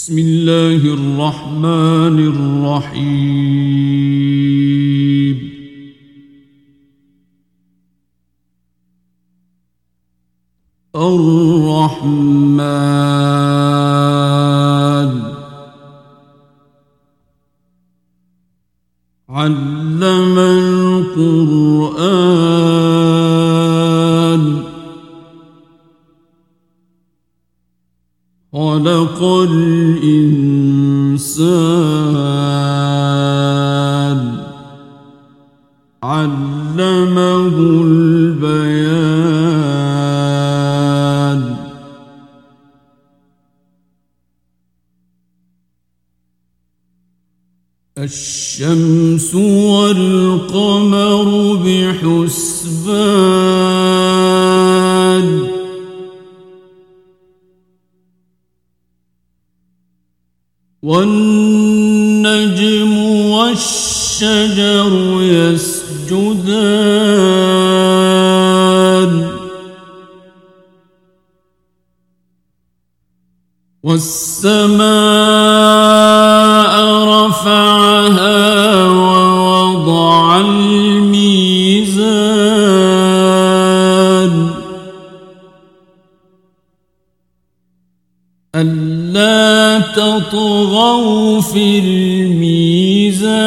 بسم الله الرحمن الرحيم. الرحمن خلق الإنسان علمه البيان الشمس والقمر بحسبان والنجم والشجر يسجدان والسماء رفعها ووضع ألا في الميزان.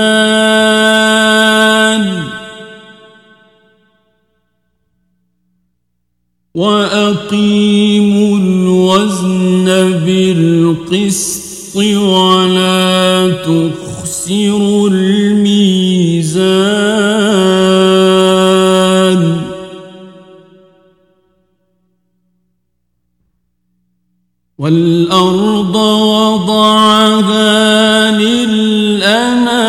وأقيموا الوزن بالقسط ولا تخسروا والأرض وضعها للأنام.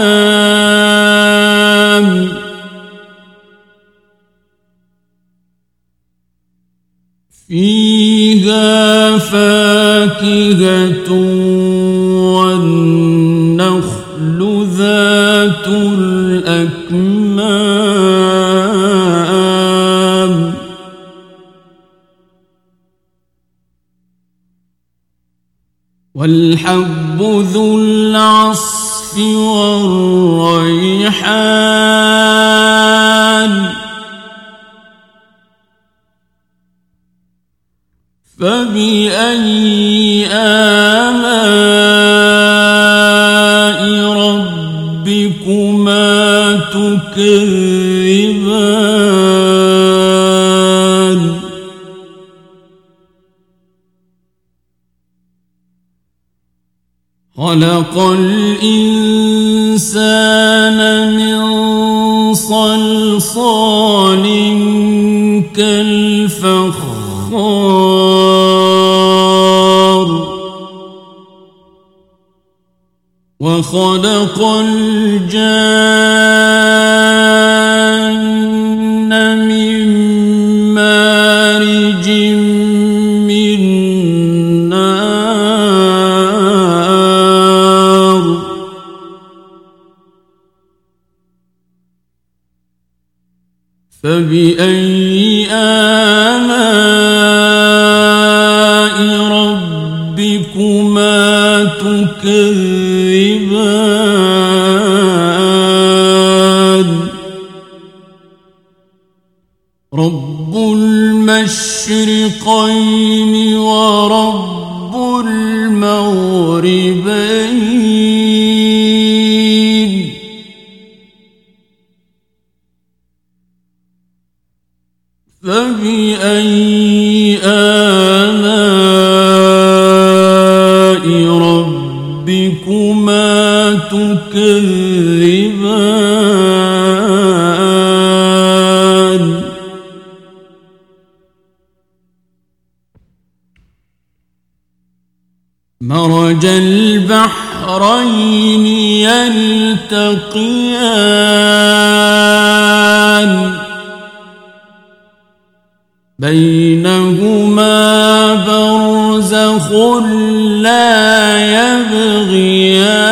فيها فاكهة والحب ذو العصف والريحان. فبأي آلاء ربكما تكذبان؟ خلق الإنسان من صلصال كالفخار. وخلق الجان فبأي آلاء ربكما تكذبان؟ رب المشرقين ورب المغربين فبأي آلاء ربكما تكذبان؟ مرج البحرين يلتقيان. بينهما برزخ لا يبغيان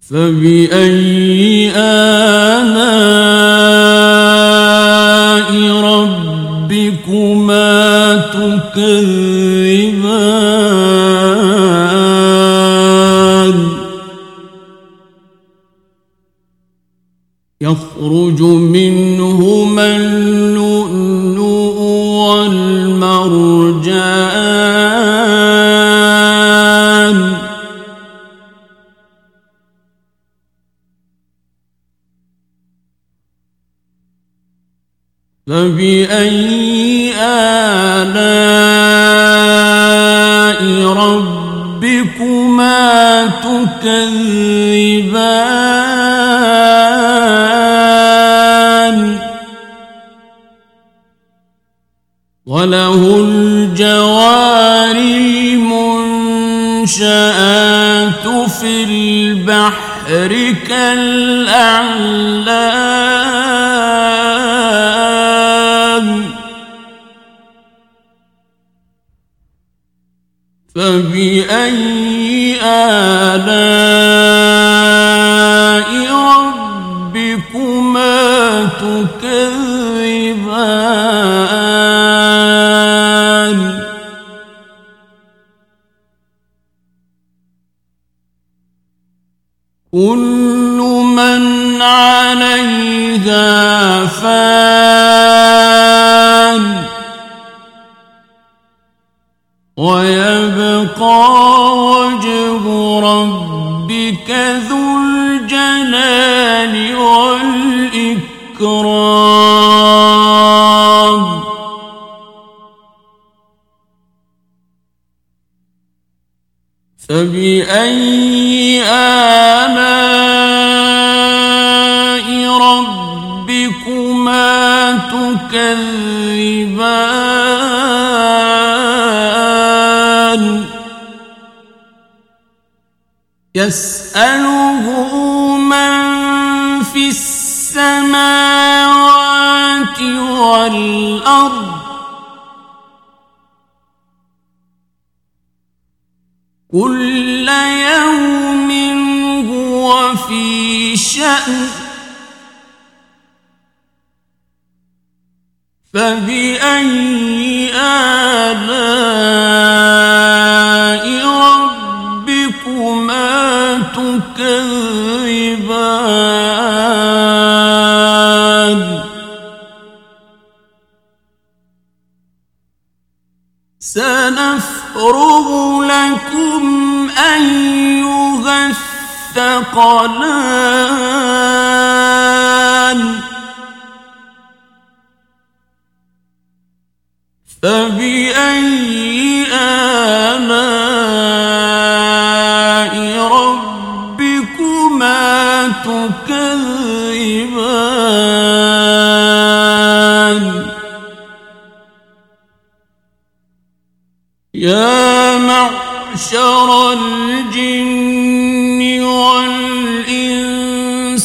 فبأي يخرج منهما اللؤلؤ والمرجان. فبأي آلاء ربكما تكذبان؟ وله الجوار المنشآت في البحر كالأعلام فبأي آلاء ربكما تكذبان كل من عليها فان ويبقى وجه ربك ذو الجلال والإكرام فبأي تكذبان يسأله من في السماوات والأرض كل يوم هو في شأن فبأي آلاء ربكما تكذبان؟ سنفرغ لكم أيها الثقلان فبأي آلاء ربكما تكذبان يا معشر الجن والإنس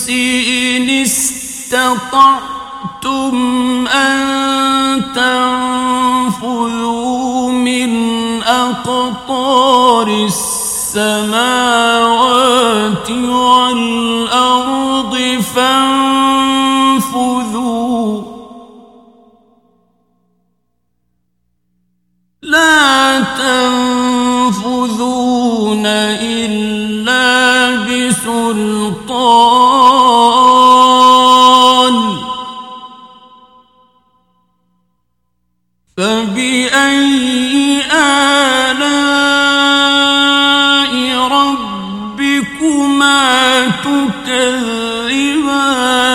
إن استطعتم أن أقطار السماوات والأرض فانفذوا تكذبان.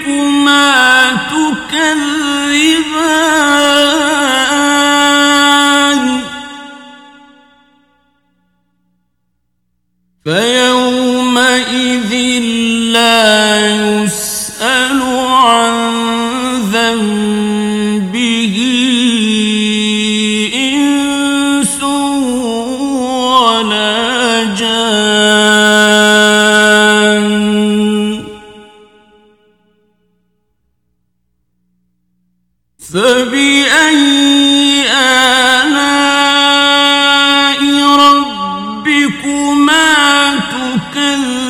ربكما تكذبان ربكما تكذبان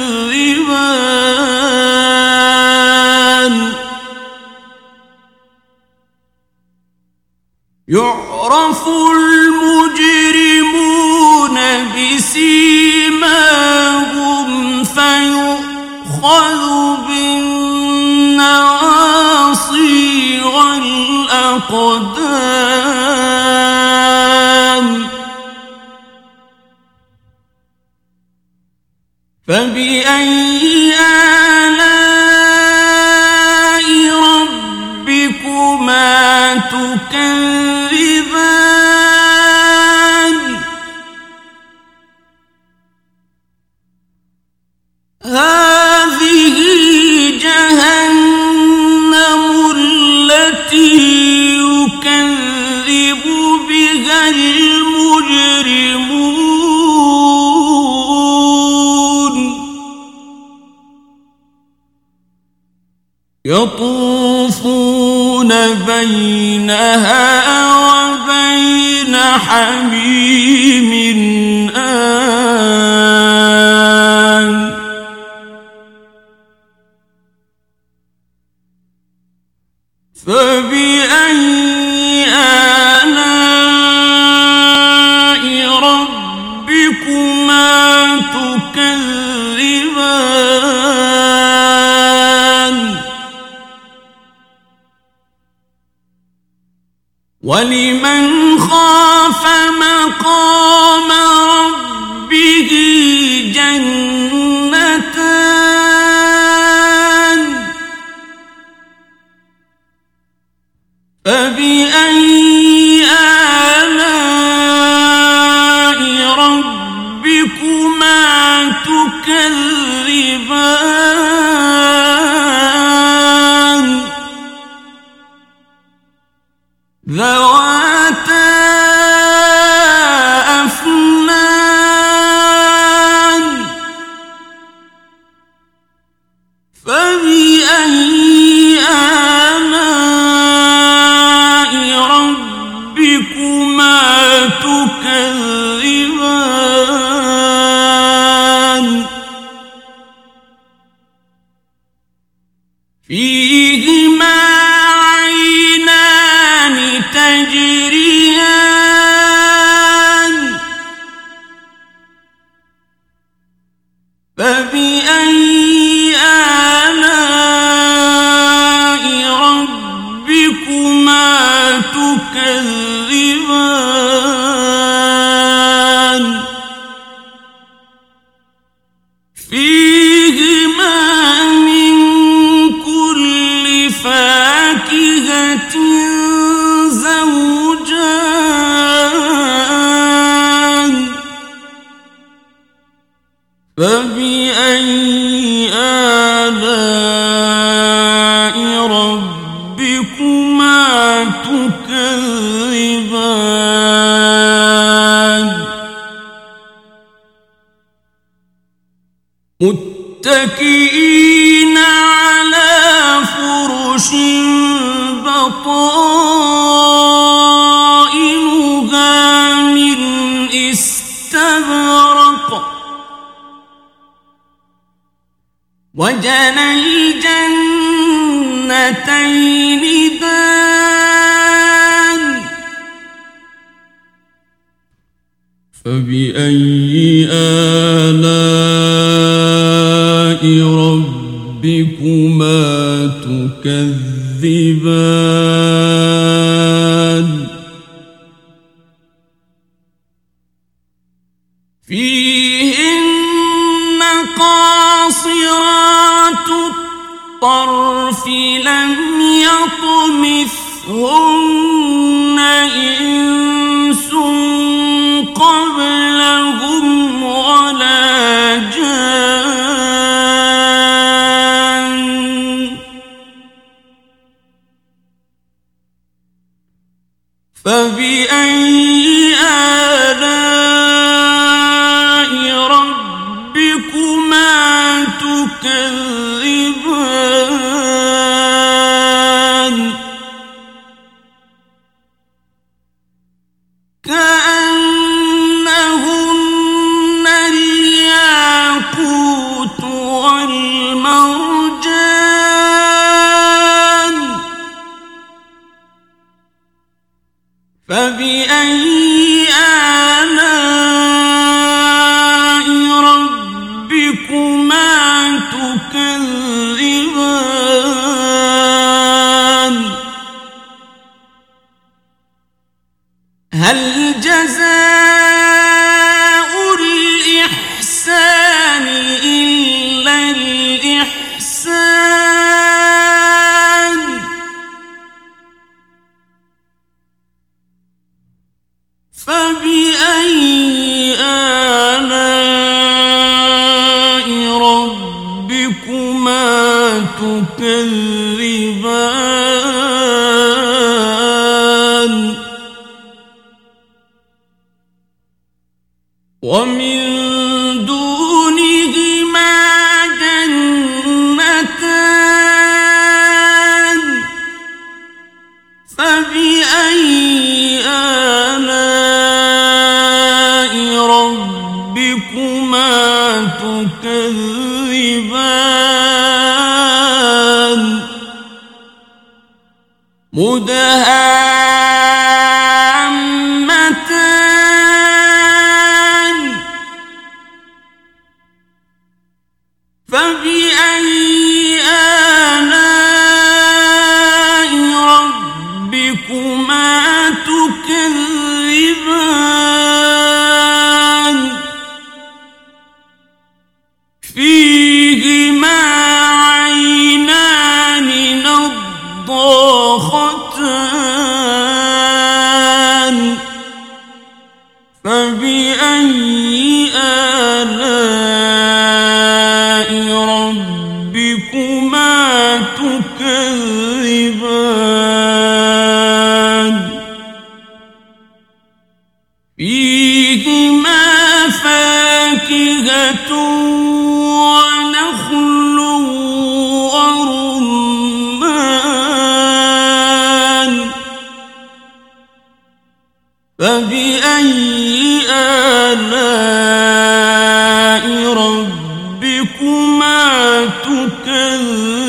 يعرف المجرمون بسيماهم فيؤخذ بالنواصي والأقدام فبأي تكذبان سبھی فبأي آلاء ربكما تكذبان متكئ وجنى الجنتين دان. فبأي آلاء ربكما تكذبان؟ يطمثهن إنس قبلهم ولا جان فبأي جزاء ومن دونهما جنتان فبأي آلاء ربكما تكذبان؟ فبأي آلاء ربكما فيهما فاكهة ونخل ورمان فبأي آلاء ربكما تكذبان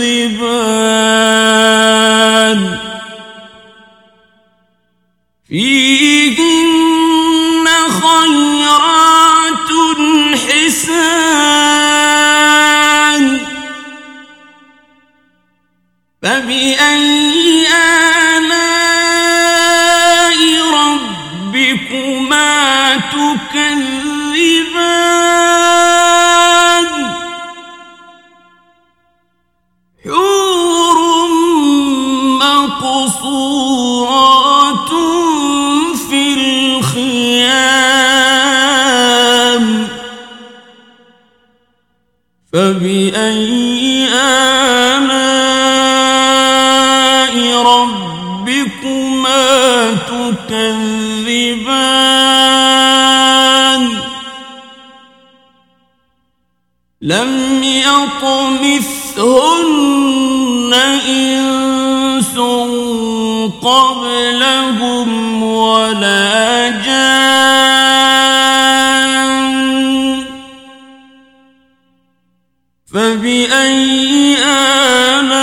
فبأي آلاء ربكما تكذبان حور مقصورات في الخيام فبأي لم يطمثهن إنس قبلهم ولا جان. فبأي آلاء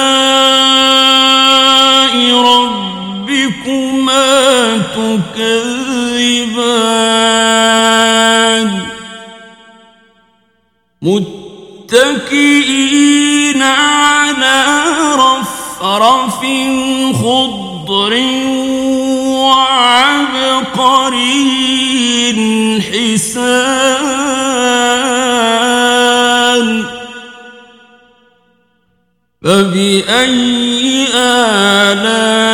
ربكما تكذبان؟ مت متكئين على رفرف خضر وعبقري حسان فبأي آلاء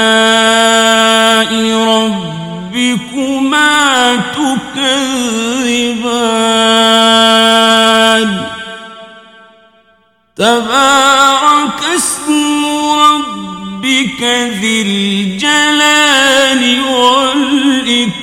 تبارك اسم ربك ذي الجلال والإكرام.